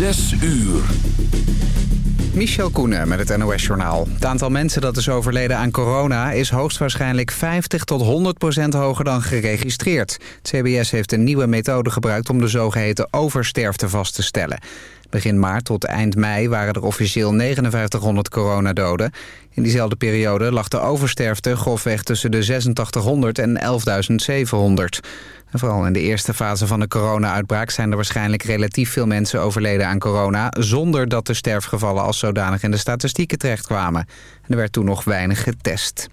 Zes uur. Michel Koenen met het NOS-journaal. Het aantal mensen dat is overleden aan corona... is hoogstwaarschijnlijk 50 tot 100 procent hoger dan geregistreerd. Het CBS heeft een nieuwe methode gebruikt... om de zogeheten oversterfte vast te stellen. Begin maart tot eind mei waren er officieel 5900 coronadoden. In diezelfde periode lag de oversterfte grofweg tussen de 8600 en 11.700. vooral in de eerste fase van de corona-uitbraak zijn er waarschijnlijk relatief veel mensen overleden aan corona... zonder dat de sterfgevallen als zodanig in de statistieken terechtkwamen. er werd toen nog weinig getest.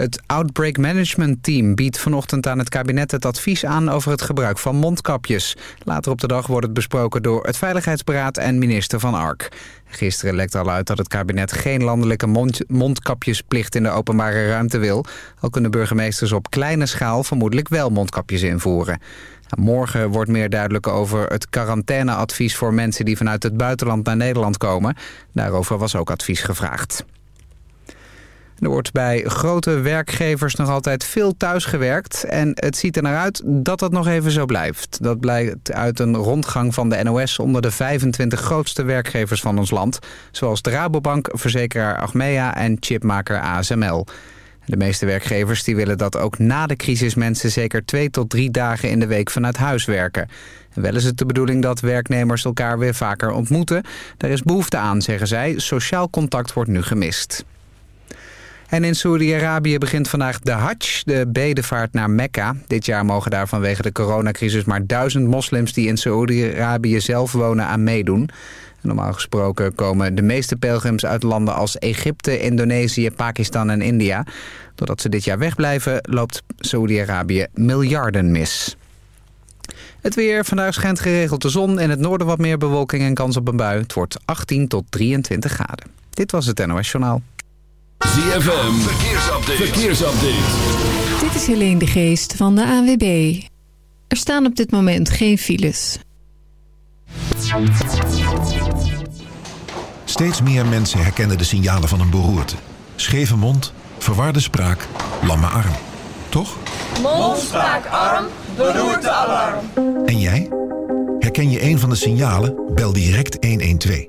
Het Outbreak Management Team biedt vanochtend aan het kabinet het advies aan over het gebruik van mondkapjes. Later op de dag wordt het besproken door het Veiligheidsberaad en minister Van Ark. Gisteren lekte al uit dat het kabinet geen landelijke mond mondkapjesplicht in de openbare ruimte wil. Al kunnen burgemeesters op kleine schaal vermoedelijk wel mondkapjes invoeren. Morgen wordt meer duidelijk over het quarantaineadvies voor mensen die vanuit het buitenland naar Nederland komen. Daarover was ook advies gevraagd. Er wordt bij grote werkgevers nog altijd veel thuisgewerkt. En het ziet er naar uit dat dat nog even zo blijft. Dat blijkt uit een rondgang van de NOS onder de 25 grootste werkgevers van ons land. Zoals de Rabobank, verzekeraar Achmea en chipmaker ASML. De meeste werkgevers die willen dat ook na de crisis mensen zeker twee tot drie dagen in de week vanuit huis werken. En wel is het de bedoeling dat werknemers elkaar weer vaker ontmoeten. Daar is behoefte aan, zeggen zij. Sociaal contact wordt nu gemist. En in Saudi-Arabië begint vandaag de Hajj, de bedevaart naar Mekka. Dit jaar mogen daar vanwege de coronacrisis maar duizend moslims die in Saudi-Arabië zelf wonen aan meedoen. Normaal gesproken komen de meeste pelgrims uit landen als Egypte, Indonesië, Pakistan en India. Doordat ze dit jaar wegblijven loopt Saudi-Arabië miljarden mis. Het weer. Vandaag schijnt geregeld de zon. In het noorden wat meer bewolking en kans op een bui. Het wordt 18 tot 23 graden. Dit was het NOS Journaal. ZFM, verkeersupdate. verkeersupdate. Dit is Helene de Geest van de AWB. Er staan op dit moment geen files. Steeds meer mensen herkennen de signalen van een beroerte. Scheve mond, verwarde spraak, lamme arm. Toch? Mond, spraak, arm, beroerte, alarm. En jij? Herken je een van de signalen? Bel direct 112.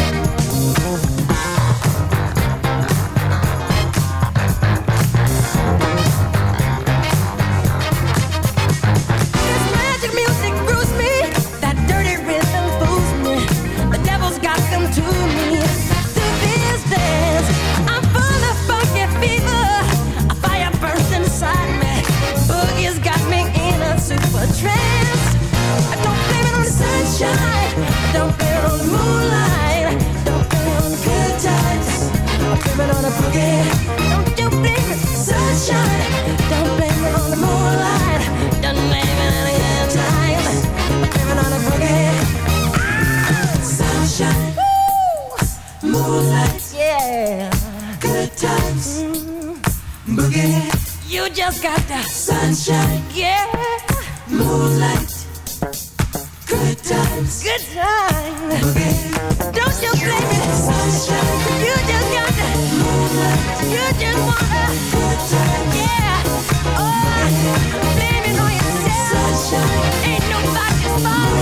Sunshine, yeah, moonlight, good times, good times. Boogie, don't you blame it, sunshine. You just got moonlight, you just wanna good times, yeah. Oh, blame it on yourself, sunshine. Ain't nobody's fault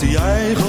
Die eigen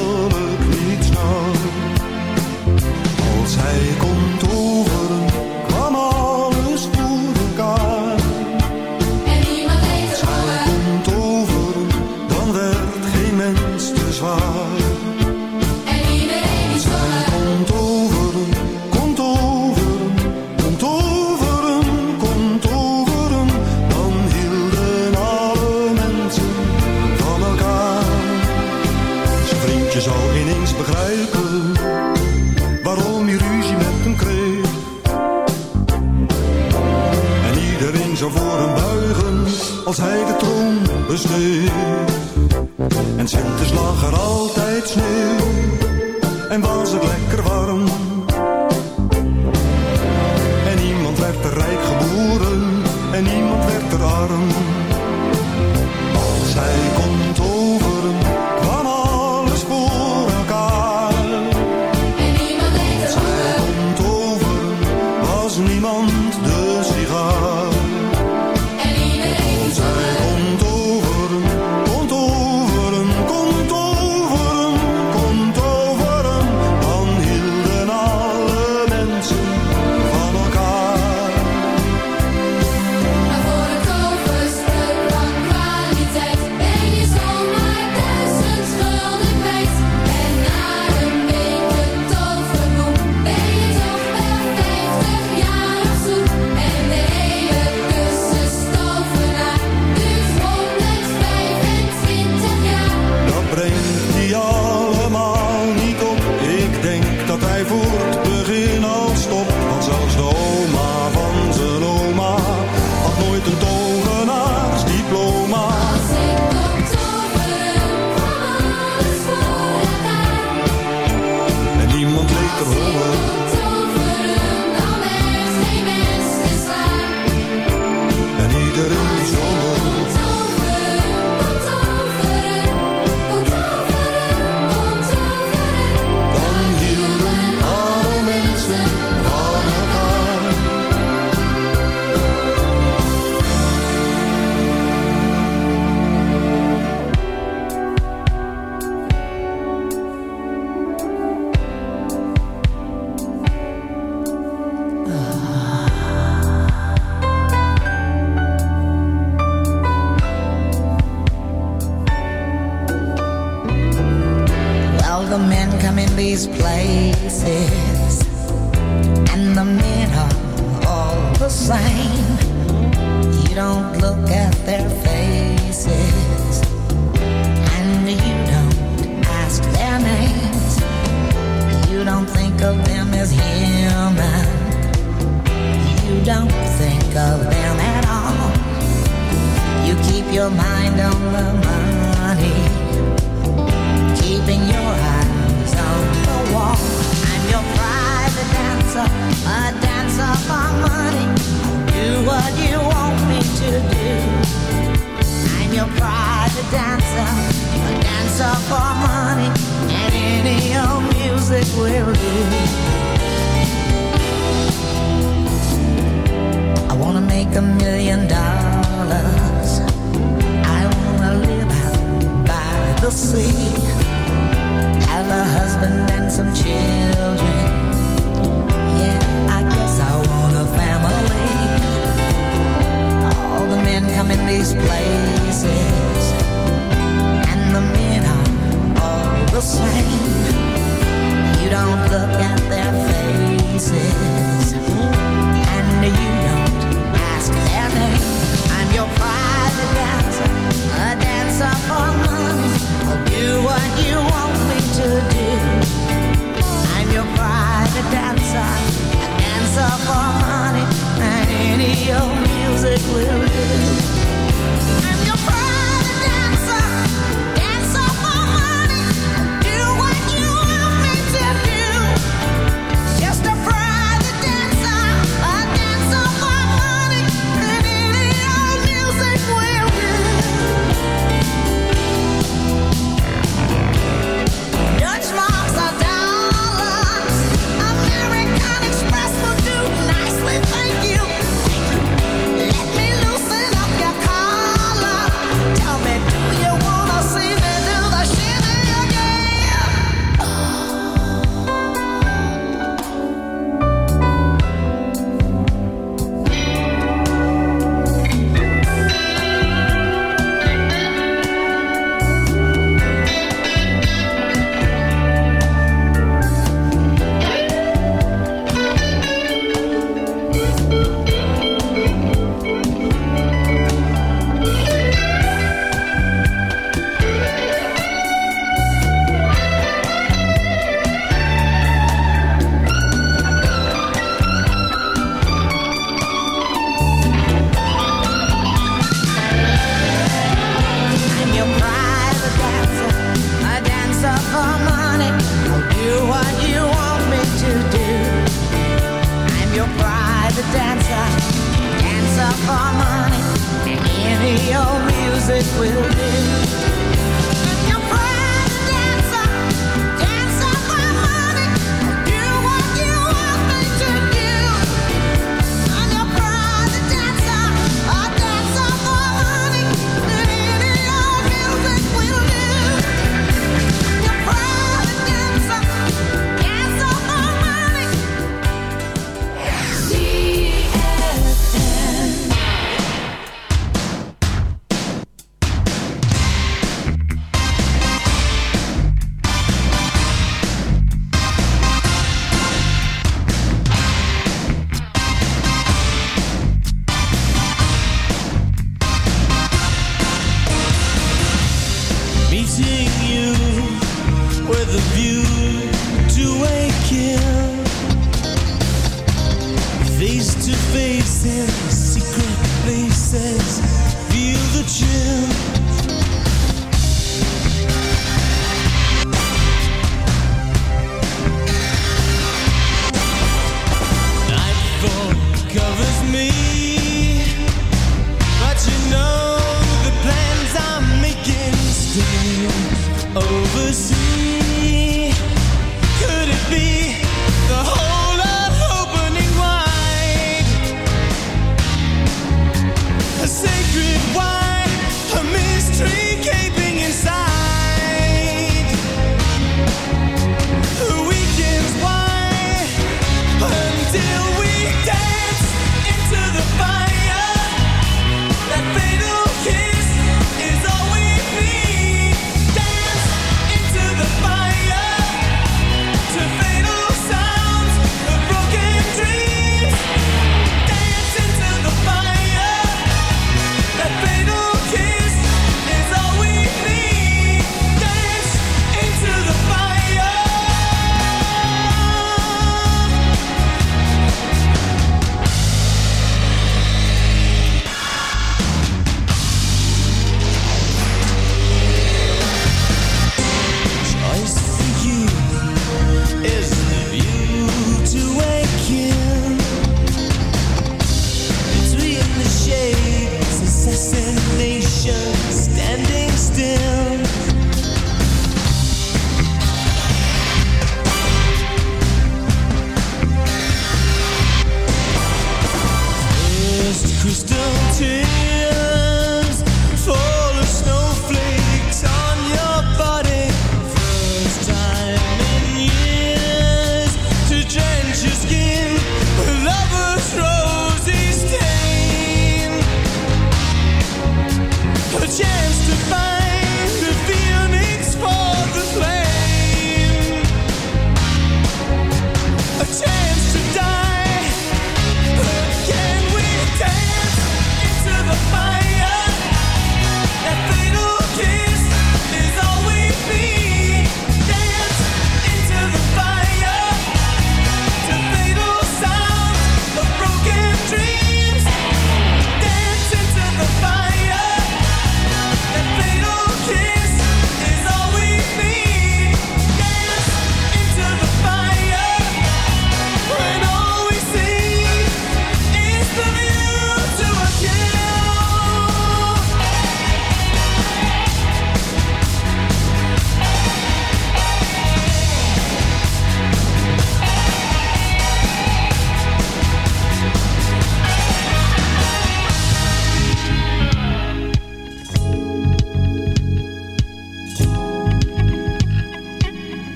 by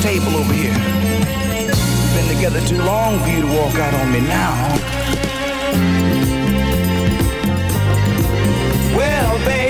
Table over here. We've been together too long for you to walk out on me now. Well, baby,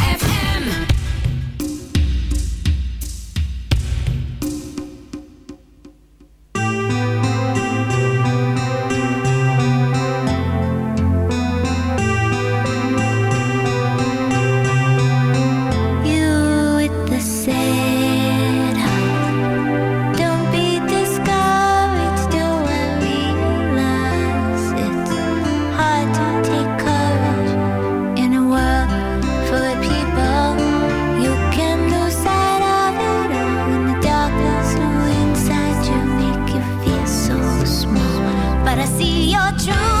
see